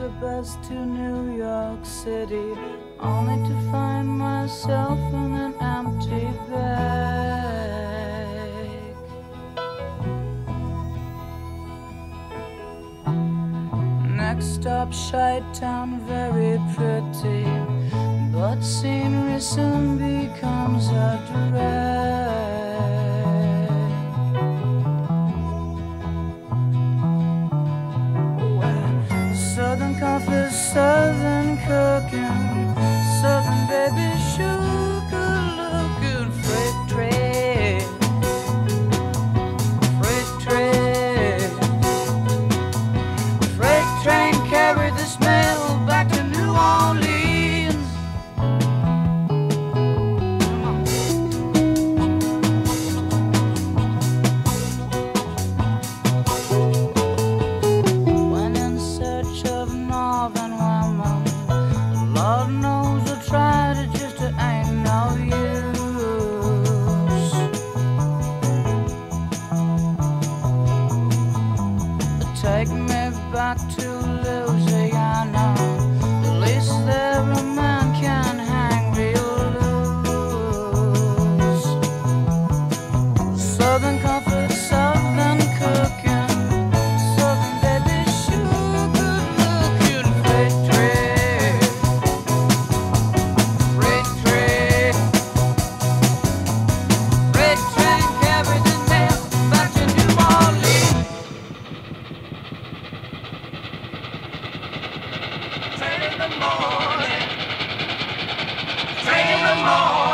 a bus to New York City, only to find myself in an empty bag. Next stop, Shy Town, very pretty, but scenery soon becomes a drag. back to Louisiana. morning. Three in the morning.